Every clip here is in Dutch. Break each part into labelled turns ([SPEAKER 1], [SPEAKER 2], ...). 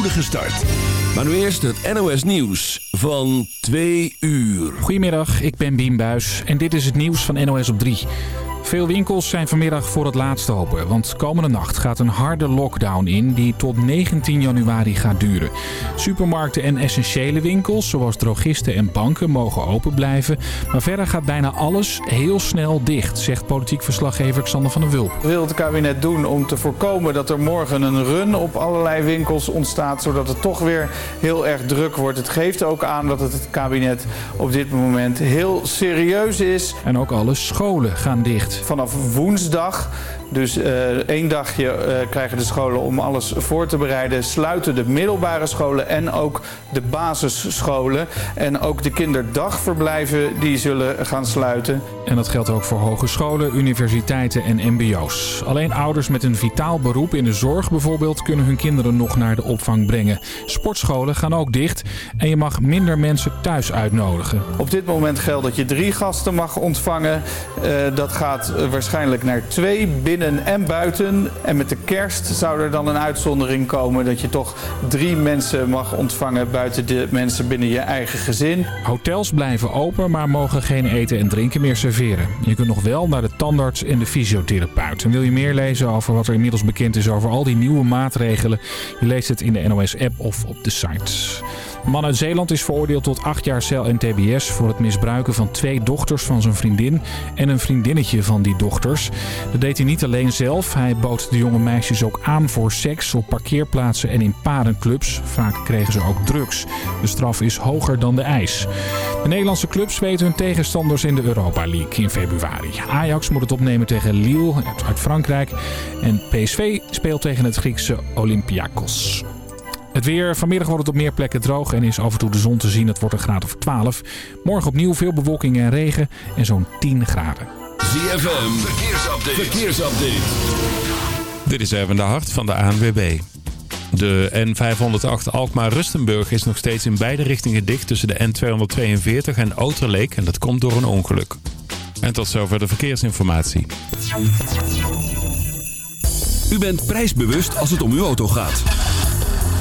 [SPEAKER 1] spoedige start. Maar nu eerst het NOS Nieuws van 2 uur.
[SPEAKER 2] Goedemiddag, ik ben Bien Buis en dit is het nieuws van NOS op 3. Veel winkels zijn vanmiddag voor het laatst open, want komende nacht gaat een harde lockdown in die tot 19 januari gaat duren. Supermarkten en essentiële winkels, zoals drogisten en banken, mogen open blijven. Maar verder gaat bijna alles heel snel dicht, zegt politiek verslaggever Xander van der Wulp.
[SPEAKER 3] Wat wil het kabinet doen om te voorkomen dat er morgen een run op allerlei winkels ontstaat, zodat het toch weer heel erg druk wordt. Het geeft ook aan dat het, het kabinet op dit moment heel serieus is.
[SPEAKER 2] En ook alle scholen gaan dicht.
[SPEAKER 3] Vanaf woensdag, dus uh, één dagje uh, krijgen de scholen om alles voor te bereiden, sluiten de middelbare scholen en ook de basisscholen. En ook de kinderdagverblijven die zullen gaan sluiten.
[SPEAKER 2] En dat geldt ook voor hogescholen, universiteiten en mbo's. Alleen ouders met een vitaal beroep in de zorg bijvoorbeeld kunnen hun kinderen nog naar de opvang brengen. Sportscholen gaan ook dicht en je mag minder mensen thuis uitnodigen.
[SPEAKER 3] Op dit moment geldt dat je drie gasten mag ontvangen. Uh, dat gaat waarschijnlijk naar twee binnen en buiten. En met de kerst zou er dan een uitzondering komen dat je toch drie mensen mag ontvangen buiten de mensen binnen je eigen gezin.
[SPEAKER 2] Hotels blijven open, maar mogen geen eten en drinken meer serveren. Je kunt nog wel naar de tandarts en de fysiotherapeut. En wil je meer lezen over wat er inmiddels bekend is over al die nieuwe maatregelen? Je leest het in de NOS-app of op de site. Man uit Zeeland is veroordeeld tot 8 jaar cel en tbs voor het misbruiken van twee dochters van zijn vriendin en een vriendinnetje van die dochters. Dat deed hij niet alleen zelf. Hij bood de jonge meisjes ook aan voor seks op parkeerplaatsen en in parenclubs. Vaak kregen ze ook drugs. De straf is hoger dan de eis. De Nederlandse clubs weten hun tegenstanders in de Europa League in februari. Ajax moet het opnemen tegen Lille uit Frankrijk. En PSV speelt tegen het Griekse Olympiakos. Het weer. Vanmiddag wordt het op meer plekken droog en is af en toe de zon te zien. Het wordt een graad of 12. Morgen opnieuw veel bewolking en regen en zo'n 10 graden.
[SPEAKER 1] ZFM. Verkeersupdate. Verkeersupdate.
[SPEAKER 4] Dit is even de hart van de ANWB. De N508 Alkmaar-Rustenburg is nog steeds in beide richtingen dicht tussen de N242 en Outerleek. En dat komt door een ongeluk. En tot zover de verkeersinformatie.
[SPEAKER 1] U bent prijsbewust als het om uw auto gaat.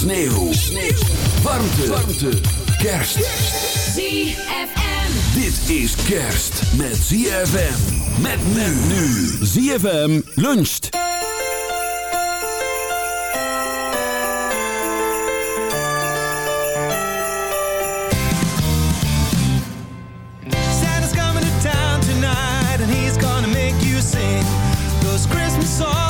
[SPEAKER 1] Sneeuw. Sneeuw. Warmte. Warmte. Kerst.
[SPEAKER 5] ZFM.
[SPEAKER 1] Dit is kerst met ZFM. Met men nu. ZFM luncht.
[SPEAKER 6] Santa's coming to town tonight and he's gonna make you sing those Christmas songs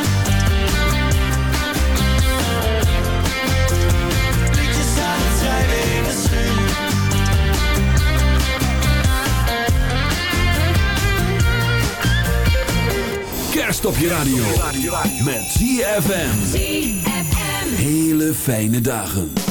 [SPEAKER 7] kerst op radio. Met ZFM. Hele fijne dagen.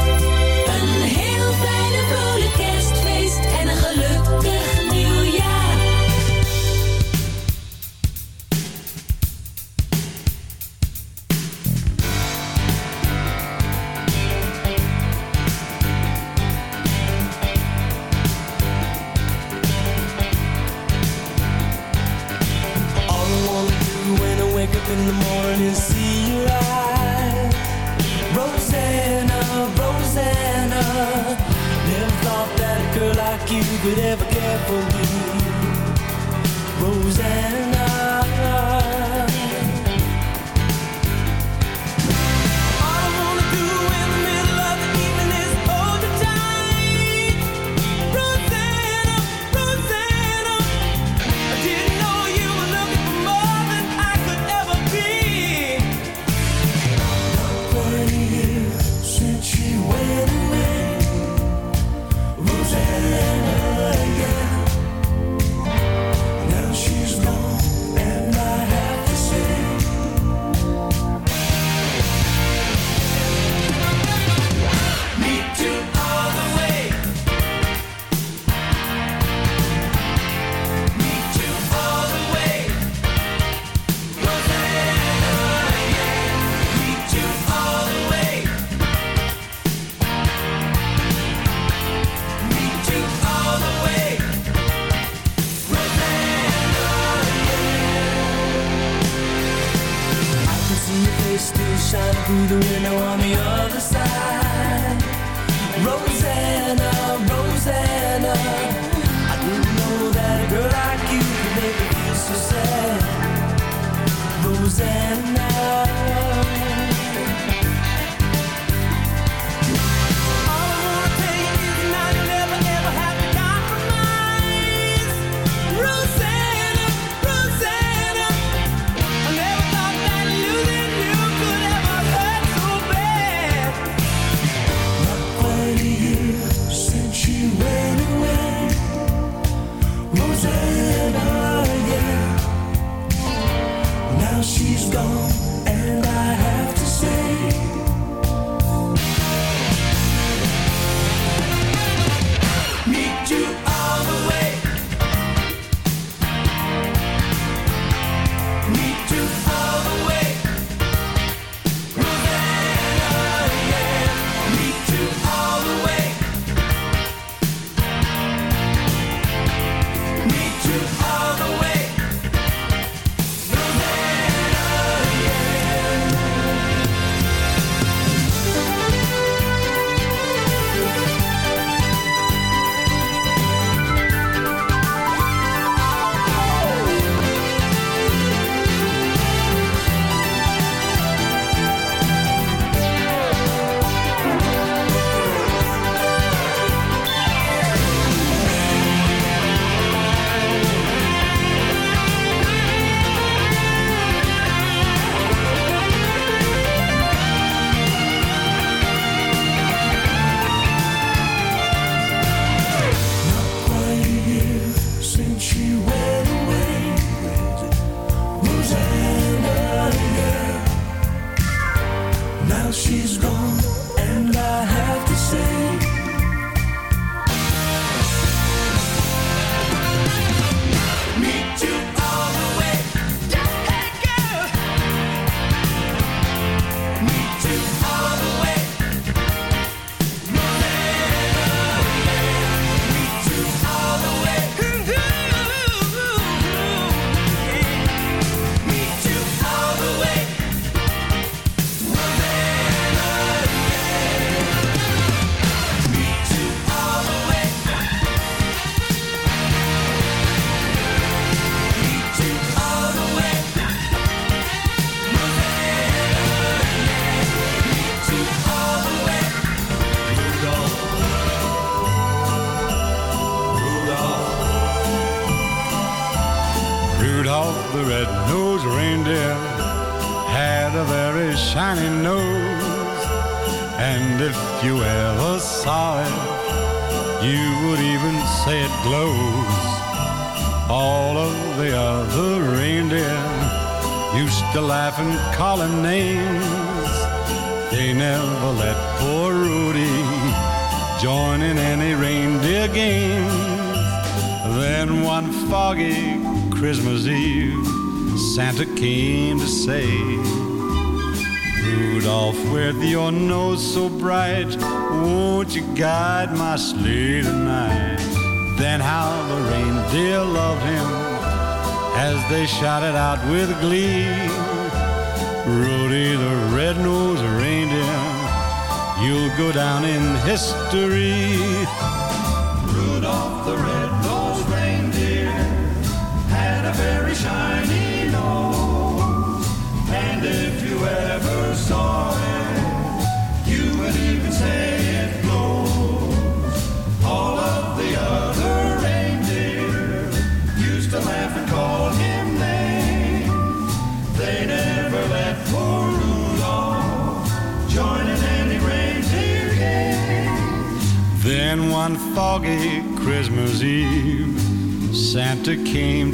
[SPEAKER 8] could ever care for me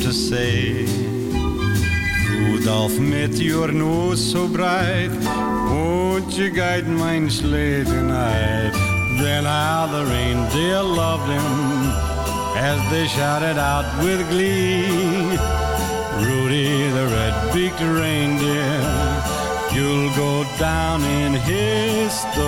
[SPEAKER 8] to say.
[SPEAKER 9] Goed met your nose so bright, won't you guide mine sleigh tonight? Then how the reindeer loved him as they shouted out with glee. Rudy the red-beaked reindeer, you'll go down in history.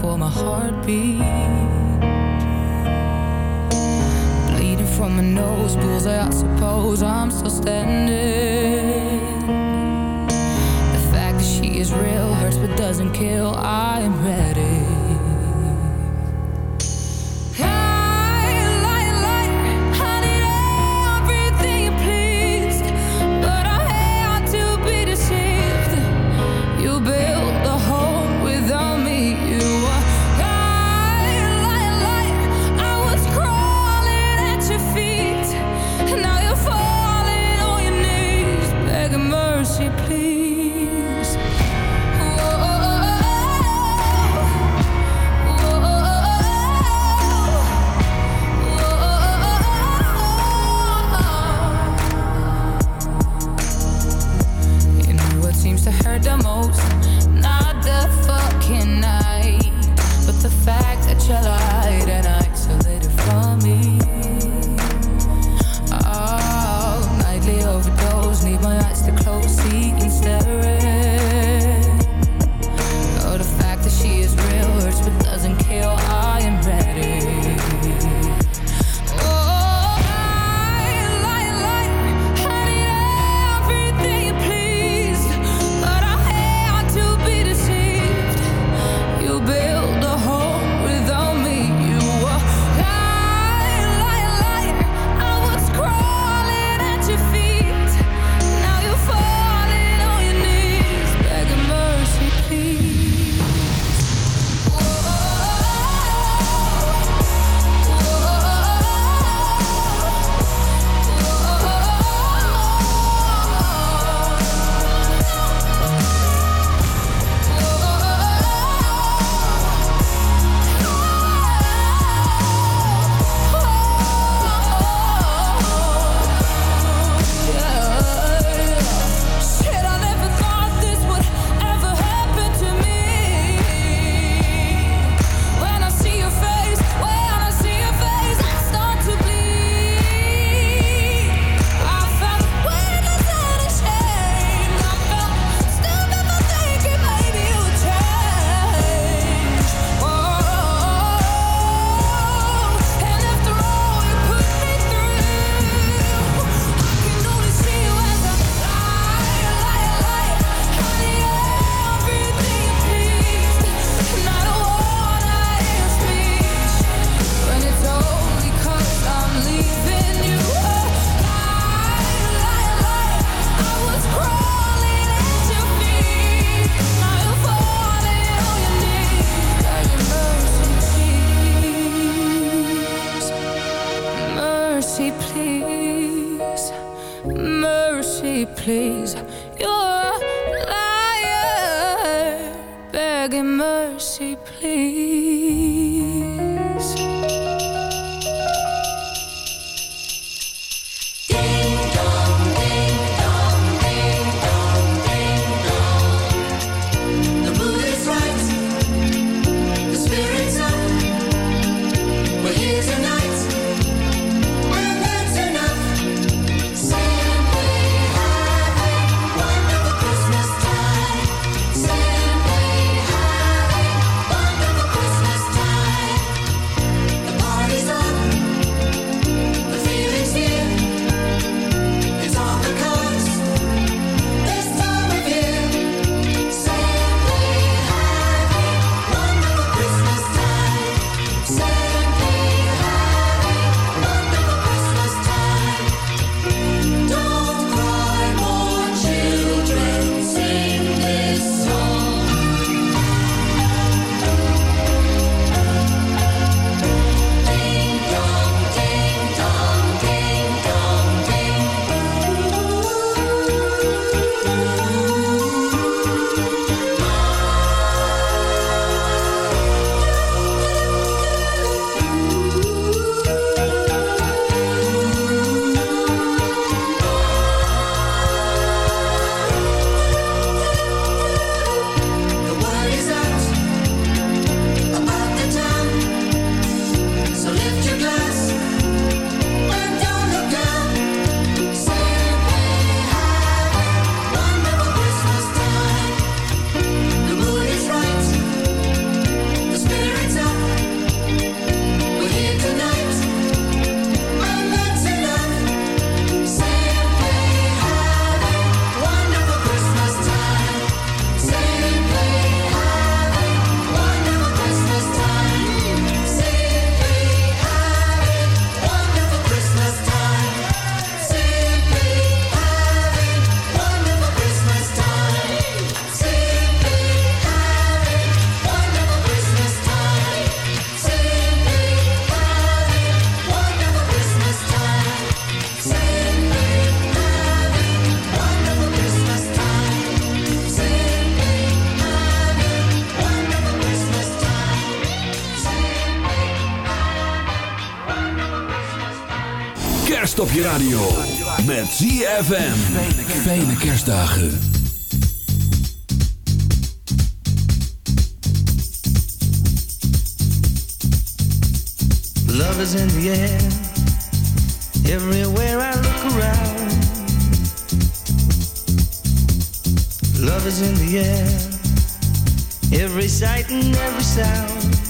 [SPEAKER 10] for my heartbeat. Bleeding from my nose, bullseye, I suppose I'm still standing. The fact that she is real hurts but doesn't kill, I am ready.
[SPEAKER 1] op je radio. Met ZFM. Fijne kerstdagen.
[SPEAKER 11] Love is in the air. Everywhere I look around. Love is in the air. Every sight and every sound.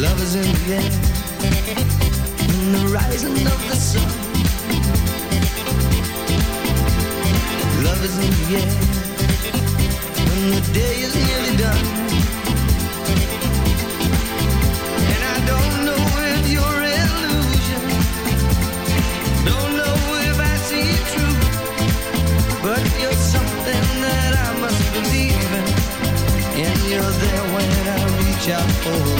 [SPEAKER 11] Love is in the air, in the rising of the sun. Love is in the air, when the day is nearly done. And I don't know if you're illusion, don't know if I see true, but you're something that I must believe in, and you're there when I reach out for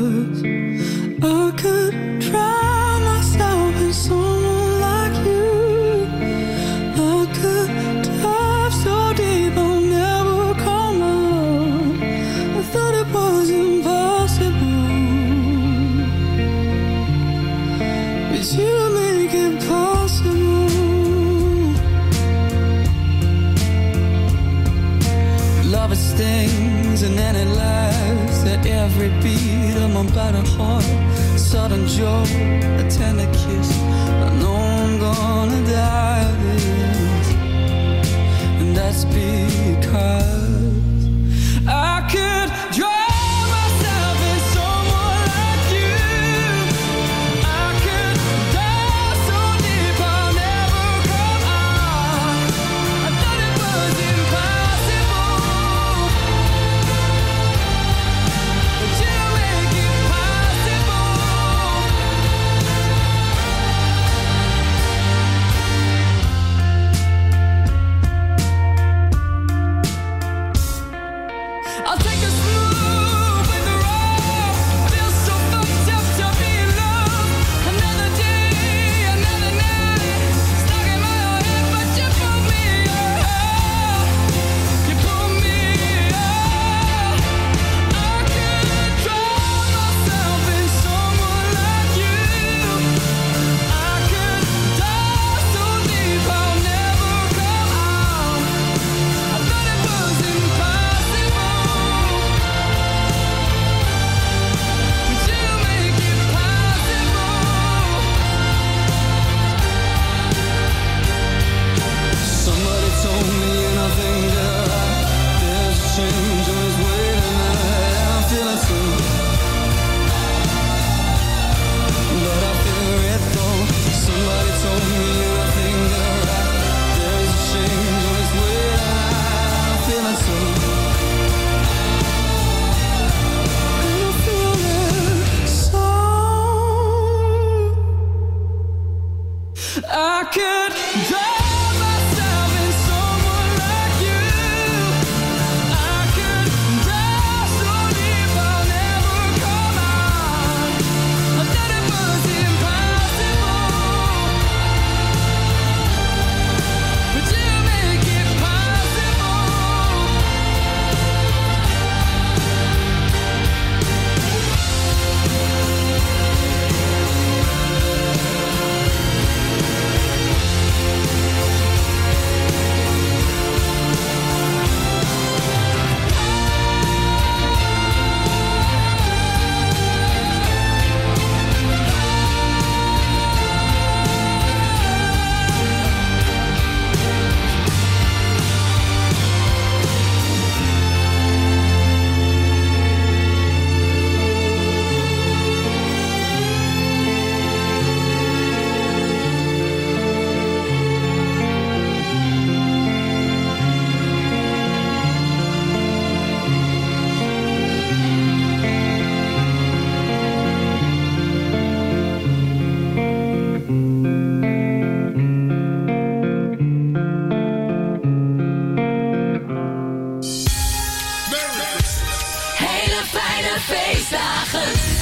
[SPEAKER 12] my battered heart. Sudden joy, a tender kiss.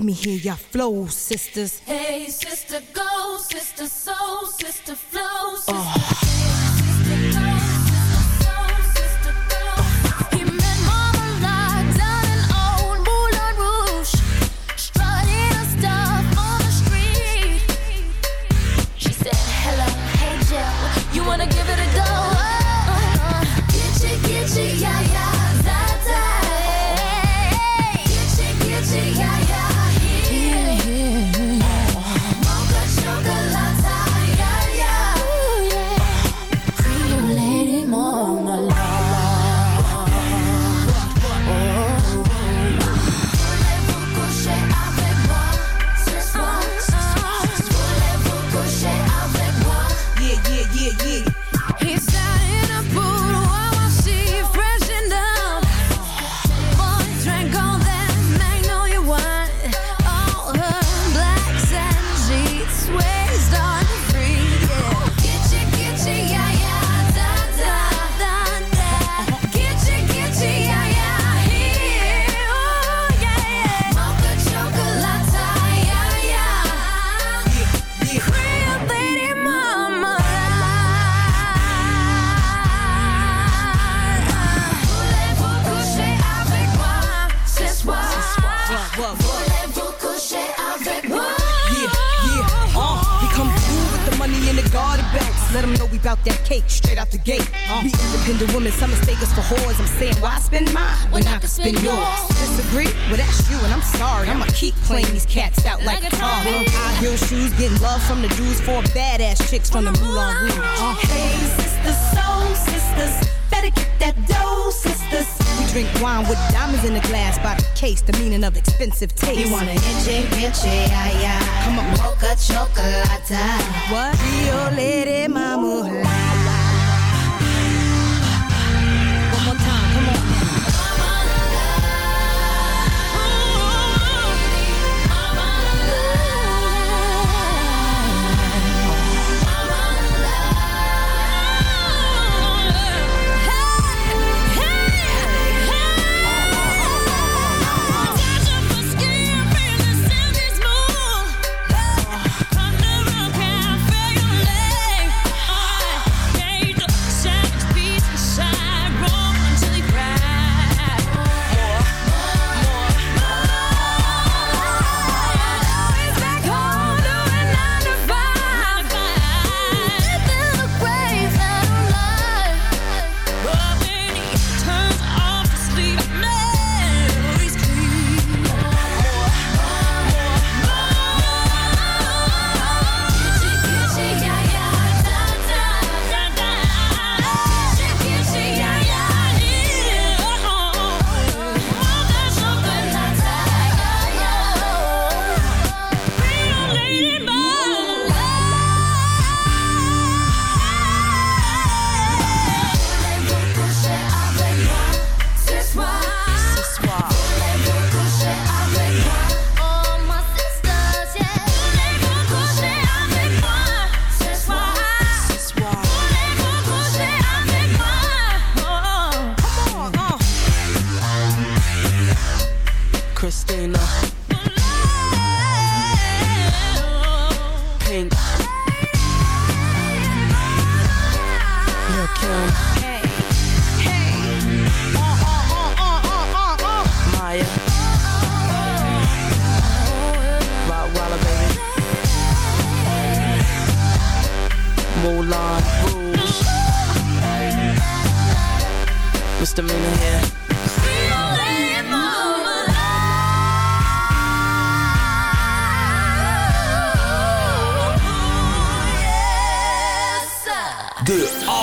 [SPEAKER 13] Let me
[SPEAKER 10] hear
[SPEAKER 14] your flow, sisters.
[SPEAKER 10] Hey, sister, go,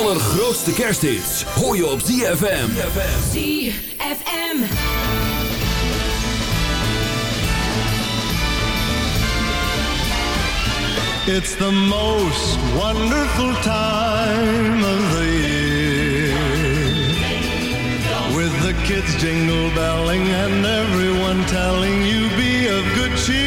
[SPEAKER 1] allergrootste kersthits hoor je op ZFM.
[SPEAKER 10] ZFM.
[SPEAKER 15] It's the most wonderful time of the year. With the kids jingle belling and everyone telling you be of good cheer.